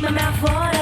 my mouth water.